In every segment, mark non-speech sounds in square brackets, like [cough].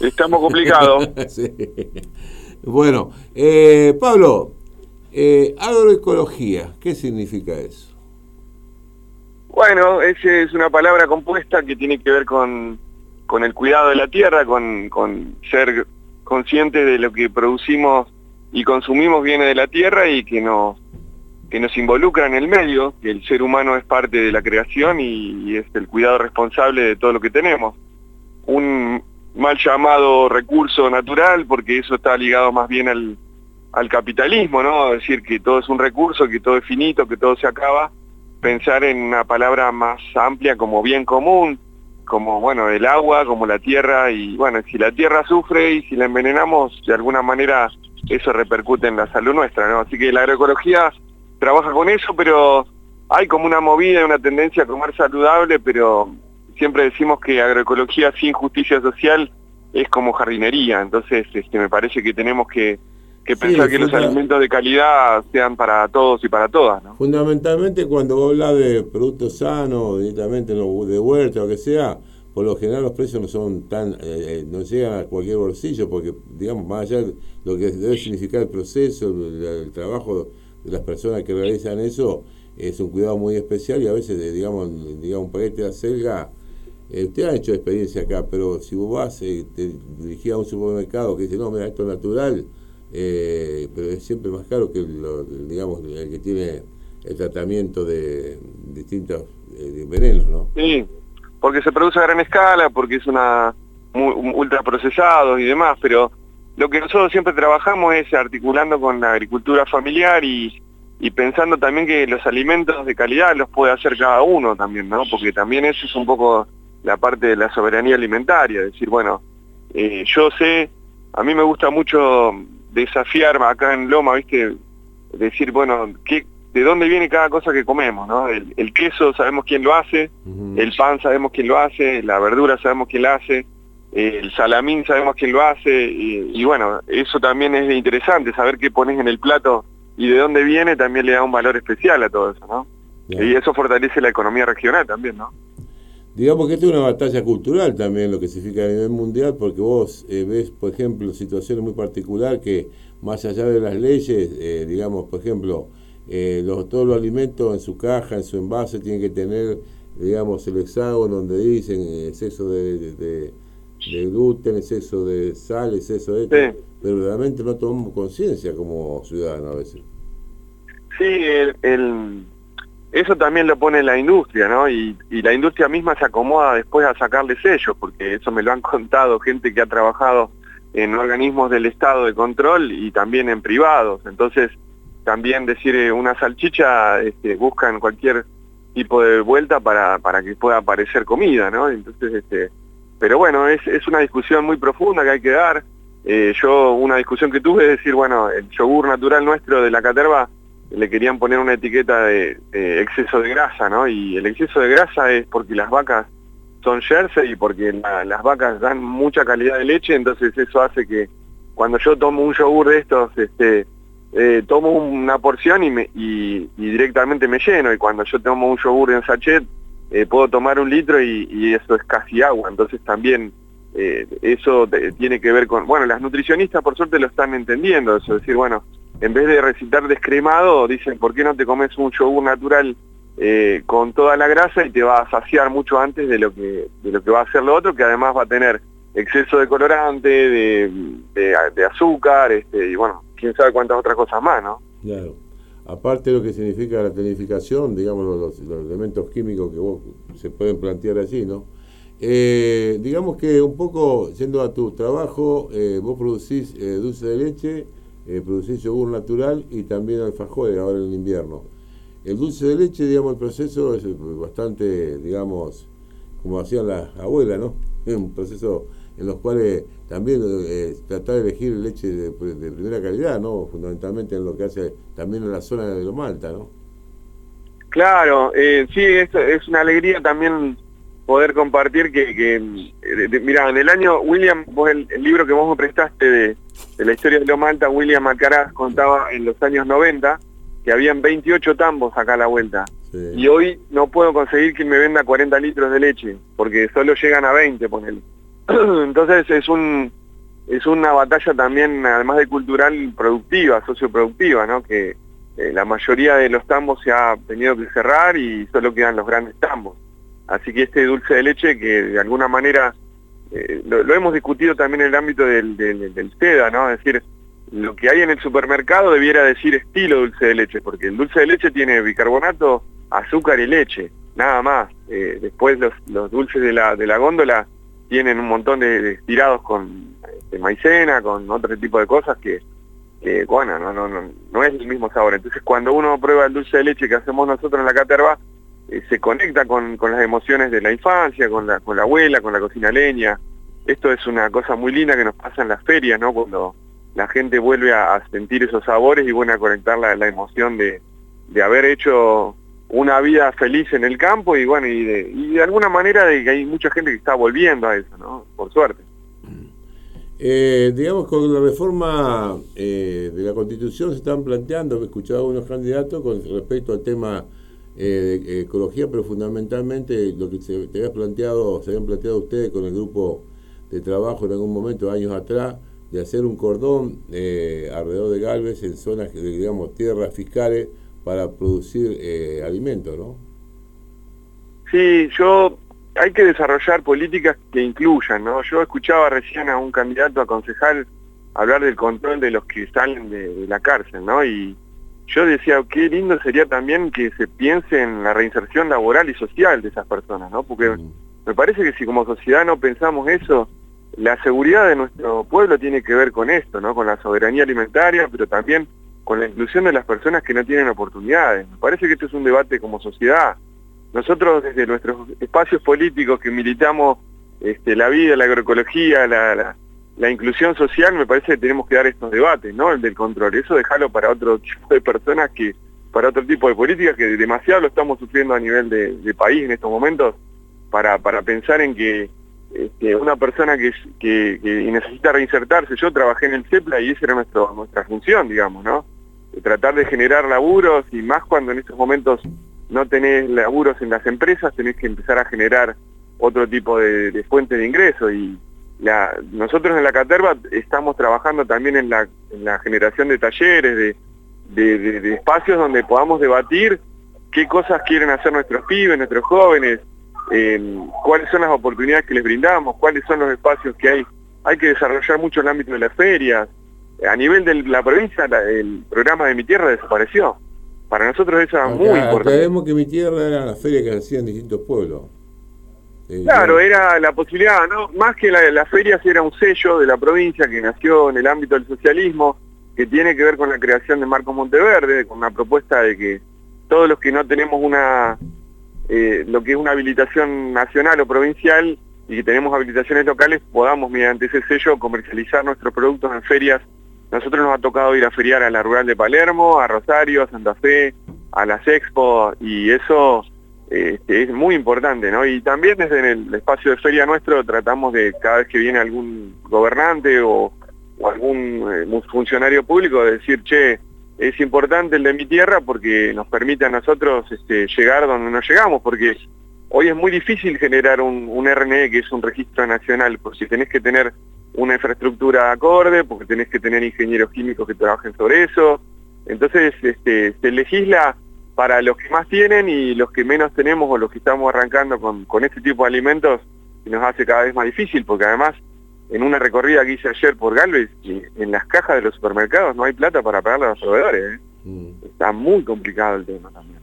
estamos complicados. [laughs] Bueno, eh, Pablo, eh, agroecología, ¿qué significa eso? Bueno, esa es una palabra compuesta que tiene que ver con, con el cuidado de la tierra, con, con ser conscientes de lo que producimos y consumimos viene de la tierra y que nos, que nos involucra en el medio, que el ser humano es parte de la creación y, es el cuidado responsable de todo lo que tenemos. Un mal llamado recurso natural, porque eso está ligado más bien al, al capitalismo, ¿no? Es decir, que todo es un recurso, que todo es finito, que todo se acaba. Pensar en una palabra más amplia como bien común, como bueno el agua, como la tierra, y bueno, si la tierra sufre y si la envenenamos, de alguna manera eso repercute en la salud nuestra, ¿no? Así que la agroecología trabaja con eso, pero hay como una movida, una tendencia a comer saludable, pero siempre decimos que agroecología sin justicia social es como jardinería, entonces este, me parece que tenemos que, pensar que los alimentos de calidad sean para todos y para todas. ¿no? Fundamentalmente cuando vos hablas de productos sanos, directamente de huerta o que sea, por lo general los precios no son tan, eh, eh, no llegan a cualquier bolsillo, porque digamos, más allá de lo que debe significar el proceso, el, trabajo de las personas que realizan eso, es un cuidado muy especial y a veces, digamos, digamos un paquete de acelga, eh, usted ha hecho experiencia acá, pero si vos vas, te dirigís a un supermercado que dice, no, mira, esto es natural, pero es siempre más caro que, lo, digamos, el que tiene el tratamiento de distintos venenos, ¿no? Sí porque se produce a gran escala, porque es una ultra procesado y demás, pero lo que nosotros siempre trabajamos es articulando con la agricultura familiar y, pensando también que los alimentos de calidad los puede hacer cada uno también, ¿no? Porque también eso es un poco la parte de la soberanía alimentaria, decir, bueno, eh, yo sé, a mí me gusta mucho desafiar acá en Loma, ¿viste? Decir, bueno, ¿qué, de dónde viene cada cosa que comemos, ¿no? El, queso sabemos quién lo hace, el pan sabemos quién lo hace, la verdura sabemos quién la hace, el salamín sabemos quién lo hace, y, bueno, eso también es interesante, saber qué pones en el plato y de dónde viene también le da un valor especial a todo eso, ¿no? Y eso fortalece la economía regional también, ¿no? Digamos que esto es una batalla cultural también, lo que significa a nivel mundial, porque vos eh, ves, por ejemplo, situaciones muy particulares que, más allá de las leyes, eh, digamos, por ejemplo, eh, los, todos los alimentos en su caja, en su envase, tienen que tener, digamos, el hexágono donde dicen exceso de, de, gluten, exceso de sal, exceso de... esto, Pero realmente no tomamos conciencia como ciudadanos a veces. Sí, el, eso también lo pone la industria, ¿no? Y, la industria misma se acomoda después a sacarle sellos, porque eso me lo han [laughs] contado gente que ha trabajado en organismos del Estado de control y también en privados. Entonces, también decir eh, una salchicha este, buscan cualquier tipo de vuelta para, para que pueda aparecer comida, ¿no? Entonces, este, pero bueno, es, es una discusión muy profunda que hay que dar. Eh, yo una discusión que tuve es decir, bueno, el yogur natural nuestro de la caterva le querían poner una etiqueta de, exceso de grasa, ¿no? Y el exceso de grasa es porque las vacas son jersey y porque las vacas dan mucha calidad de leche, entonces eso hace que cuando yo tomo un yogur de estos, este, eh, tomo una porción y, me, y, directamente me lleno y cuando yo tomo un yogur en sachet eh, puedo tomar un litro y, eso es casi agua, entonces también eh, eso tiene que ver con, bueno, las nutricionistas por suerte lo están entendiendo, eso es decir, bueno, en vez de recitar descremado, dicen, ¿por qué no te comes un yogur natural con toda la grasa y te va a saciar mucho antes de lo que, de lo que va a hacer lo otro, que además va a tener exceso de colorante, de, azúcar, este, y bueno, quién sabe cuántas otras cosas más, ¿no? Claro. Aparte de lo que significa la tenificación, digamos, los, elementos químicos que vos se pueden plantear allí, ¿no? Eh, digamos que un poco, yendo a tu trabajo, eh, vos producís eh, dulce de leche, producís yogur natural y también alfajores ahora en el invierno. El dulce de leche, digamos, el proceso es bastante, digamos, como hacían las abuelas, ¿no? Es [laughs] un proceso en los cuales también eh, tratar de elegir leche de, primera calidad, ¿no? Fundamentalmente en lo que hace también en la zona de lo Malta, ¿no? Claro, eh, sí, es, es, una alegría también poder compartir que, que mira, en el año, William, vos el, libro que vos me prestaste de, la historia de lo Malta, William Alcaraz contaba en los años 90 que habían 28 tambos acá a la vuelta. Y hoy no puedo conseguir que me venda 40 litros de leche, porque solo llegan a 20, ponele. [clears throat] Entonces es un es una batalla también, además de cultural, productiva, socioproductiva, ¿no? Que eh, la mayoría de los tambos se ha tenido que cerrar y solo quedan los grandes tambos. Así que este dulce de leche que de alguna manera eh, lo, hemos discutido también en el ámbito del, del, SEDA, ¿no? Es decir, lo que hay en el supermercado debiera decir estilo dulce de leche, porque el dulce de leche tiene bicarbonato, azúcar y leche, nada más. Eh, después los, los, dulces de la, de la góndola tienen un montón de, estirados con este, maicena, con otro tipo de cosas que, bueno, no, no, no, no es el mismo sabor. Entonces cuando uno prueba el dulce de leche que hacemos nosotros en la caterva, eh, se conecta con, con, las emociones de la infancia, con la, con la abuela, con la cocina leña. Esto es una cosa muy linda que nos pasa en las ferias, ¿no? Cuando la gente vuelve a, sentir esos sabores y vuelve a conectar la, la emoción de, de, haber hecho una vida feliz en el campo y bueno, y de, y de alguna manera de que hay mucha gente que está volviendo a eso, ¿no? Por suerte. Eh, digamos, con la reforma eh, de la Constitución se están planteando, he escuchado a algunos candidatos con respecto al tema eh, ecología, pero fundamentalmente lo que se, te había planteado, se habían planteado ustedes con el grupo de trabajo en algún momento, años atrás, de hacer un cordón eh, alrededor de Galvez en zonas, digamos, tierras fiscales para producir eh, alimentos, ¿no? Sí, yo hay que desarrollar políticas que incluyan, ¿no? Yo escuchaba recién a un candidato a concejal hablar del control de los que salen de, la cárcel, ¿no? Y yo decía, qué lindo sería también que se piense en la reinserción laboral y social de esas personas, ¿no? Porque mm. me parece que si como sociedad no pensamos eso, la seguridad de nuestro pueblo tiene que ver con esto, ¿no? Con la soberanía alimentaria, pero también con la inclusión de las personas que no tienen oportunidades. Me parece que esto es un debate como sociedad. Nosotros desde nuestros espacios políticos que militamos este, la vida, la agroecología, la, la, inclusión social, me parece que tenemos que dar estos debates, ¿no? El del control. Eso dejarlo para otro tipo de personas que, para otro tipo de políticas que demasiado lo estamos sufriendo a nivel de, de país en estos momentos, para, para pensar en que este, una persona que, que, necesita reinsertarse, yo trabajé en el CEPLA y esa era nuestro, nuestra función, digamos, ¿no? tratar de generar laburos y más cuando en estos momentos no tenés laburos en las empresas, tenés que empezar a generar otro tipo de, de fuente de ingreso y la, nosotros en la Caterva estamos trabajando también en la, en la generación de talleres, de, de espacios donde podamos debatir qué cosas quieren hacer nuestros pibes, nuestros jóvenes, cuáles son las oportunidades que les brindamos, cuáles son los espacios que hay. Hay que desarrollar mucho el ámbito de las ferias. A nivel de la provincia, el programa de Mi Tierra desapareció. Para nosotros eso era muy importante. Sabemos que Mi Tierra era la feria que hacían distintos pueblos. Eh, claro, era la posibilidad, ¿no? Más que la, las ferias era un sello de la provincia que nació en el ámbito del socialismo, que tiene que ver con la creación de Marco Monteverde, con una propuesta de que todos los que no tenemos una eh, lo que es una habilitación nacional o provincial y que tenemos habilitaciones locales, podamos mediante ese sello comercializar nuestros productos en ferias. Nosotros nos ha tocado ir a feriar a la Rural de Palermo, a Rosario, a Santa Fe, a las Expo, y eso este, es muy importante, ¿no? Y también desde el espacio de feria nuestro tratamos de, cada vez que viene algún gobernante o, algún eh, funcionario público, de decir, che, es importante el de mi tierra porque nos permite a nosotros este, llegar donde no llegamos, porque hoy es muy difícil generar un, un, RNE que es un registro nacional, porque tenés que tener una infraestructura acorde, porque tenés que tener ingenieros químicos que trabajen sobre eso. Entonces este, se legisla para los que más tienen y los que menos tenemos o los que estamos arrancando con, con este tipo de alimentos, nos hace cada vez más difícil, porque además en una recorrida que hice ayer por Galvez, en las cajas de los supermercados no hay plata para pagarle a los proveedores. ¿eh? Mm. Está muy complicado el tema también.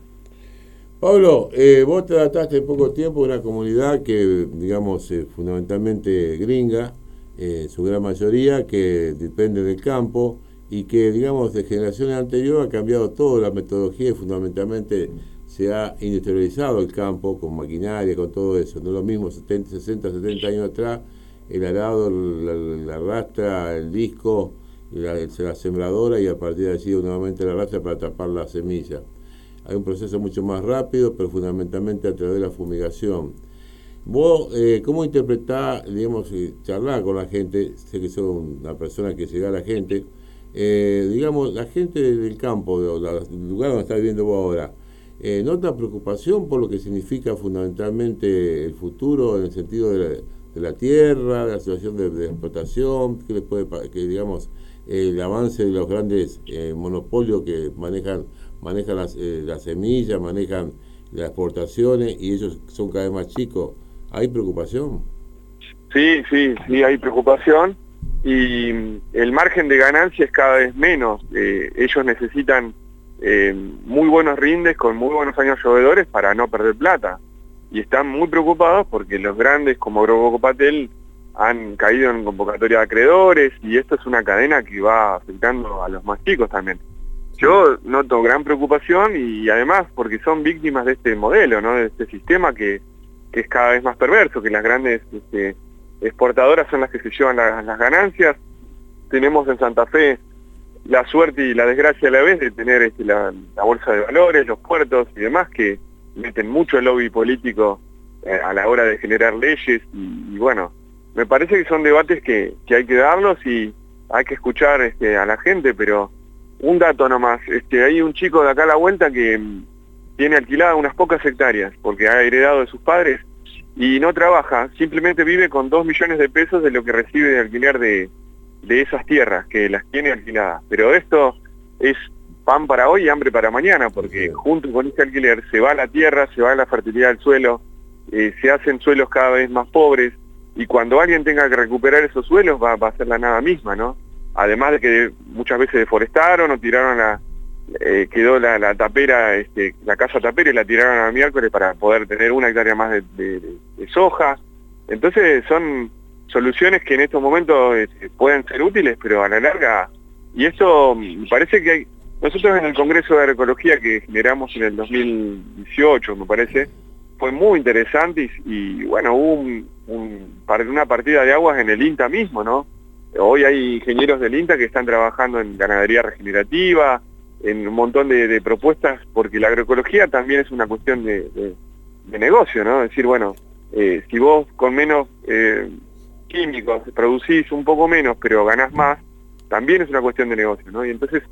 Pablo, eh, vos trataste en poco tiempo una comunidad que, digamos, eh, fundamentalmente gringa, su gran mayoría, que depende del campo y que, digamos, de generaciones anteriores ha cambiado toda la metodología y fundamentalmente se ha industrializado el campo con maquinaria, con todo eso. No es lo mismo 70, 60, 70 años atrás el arado, la, arrastra, el disco, la, la, sembradora y a partir de allí nuevamente la arrastra para tapar la semilla. Hay un proceso mucho más rápido, pero fundamentalmente a través de la fumigación. Vos, eh, ¿cómo interpretás, digamos, charlar con la gente? Sé que sos una persona que llega a la gente. Eh, digamos, la gente del campo, del lugar donde está viviendo vos ahora, eh, ¿nota preocupación por lo que significa fundamentalmente el futuro en el sentido de de la tierra, la situación de, explotación, que, le puede, que digamos el avance de los grandes eh, monopolios que manejan manejan las, eh, las semillas, manejan las exportaciones y ellos son cada vez más chicos. ¿Hay preocupación? Sí, sí, sí, hay preocupación y el margen de ganancia es cada vez menos. Eh, ellos necesitan muy buenos rindes con muy buenos años llovedores para no perder plata. Y están muy preocupados porque los grandes como Grobo Patel han caído en convocatoria de acreedores y esto es una cadena que va afectando a los más chicos también. Yo noto gran preocupación y además porque son víctimas de este modelo, ¿no? de este sistema que, es cada vez más perverso, que las grandes este, exportadoras son las que se llevan las ganancias. Tenemos en Santa Fe la suerte y la desgracia a la vez de tener este, la, bolsa de valores, los puertos y demás que meten mucho lobby político eh, a la hora de generar leyes y bueno, me parece que son debates que, hay que darlos y hay que escuchar este, a la gente, pero un dato nomás, este, hay un chico de acá a la vuelta que mm, tiene alquilada unas pocas hectáreas porque ha heredado de sus padres y no trabaja, simplemente vive con dos millones de pesos de lo que recibe de alquiler de, esas tierras, que las tiene alquiladas. Pero esto es pan para hoy y hambre para mañana, porque junto con este alquiler se va la tierra, se va la fertilidad del suelo, eh, se hacen suelos cada vez más pobres, y cuando alguien tenga que recuperar esos suelos va, a ser la nada misma, ¿no? Además de que muchas veces deforestaron o tiraron la, eh, quedó la, tapera, este, la casa tapera y la tiraron a miércoles para poder tener una hectárea más de, soja. Entonces son soluciones que en estos momentos este, pueden ser útiles, pero a la larga, y eso me parece que hay, nosotros en el Congreso de Agroecología que generamos en el 2018, me parece, fue muy interesante y, bueno, hubo un, una partida de aguas en el INTA mismo, ¿no? Hoy hay ingenieros del INTA que están trabajando en ganadería regenerativa, en un montón de, propuestas, porque la agroecología también es una cuestión de, negocio, ¿no? Es decir, bueno, eh, si vos con menos eh, químicos producís un poco menos, pero ganás más, también es una cuestión de negocio, ¿no? Y entonces,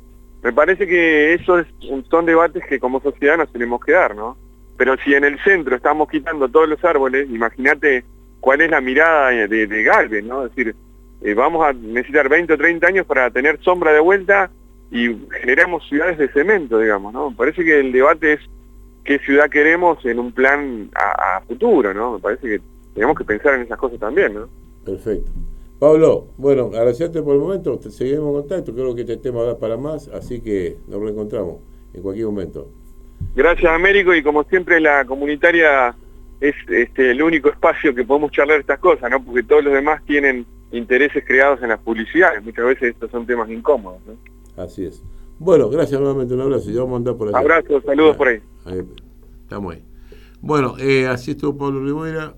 me parece que eso es, son debates que como sociedad nos tenemos que dar, ¿no? Pero si en el centro estamos quitando todos los árboles, imagínate cuál es la mirada de, de Galvez, ¿no? Es decir, eh, vamos a necesitar 20 o 30 años para tener sombra de vuelta y generamos ciudades de cemento, digamos, ¿no? Parece que el debate es qué ciudad queremos en un plan a, futuro, ¿no? Me parece que tenemos que pensar en esas cosas también, ¿no? Perfecto. Pablo, bueno, agradecerte por el momento, seguimos en contacto, creo que este tema da para más, así que nos reencontramos en cualquier momento. Gracias, Américo, y como siempre la comunitaria es este, el único espacio que podemos charlar estas cosas, ¿no? Porque todos los demás tienen intereses creados en las publicidades, muchas veces estos son temas incómodos, ¿no? Así es. Bueno, gracias nuevamente, un abrazo, ya vamos a andar por allá. Abrazo, saludos por ahí. Estamos ahí. Bueno, eh, así estuvo Pablo Rivera.